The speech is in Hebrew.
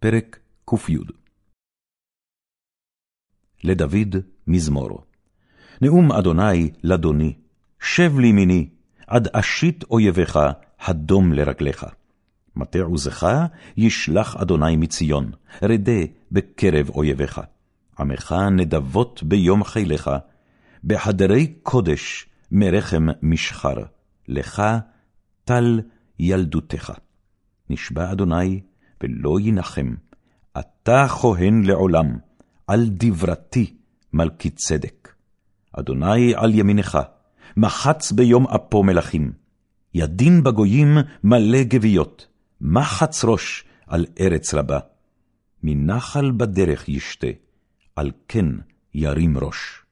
פרק ק"י לדוד מזמור נאום אדוני לאדוני, שב לימיני, עד אשית אויביך, הדום לרגליך. מטה עוזך ישלח אדוני מציון, רדה בקרב אויביך. עמך נדבות ביום חילך, בחדרי קודש מרחם משחר, לך טל ילדותך. נשבע אדוני, ולא ינחם. אתה כהן לעולם, על דברתי מלכי צדק. אדוני על ימינך, מחץ ביום אפו מלכים. ידין בגויים מלא גוויות, מחץ ראש על ארץ רבה. מנחל בדרך ישתה, על כן ירים ראש.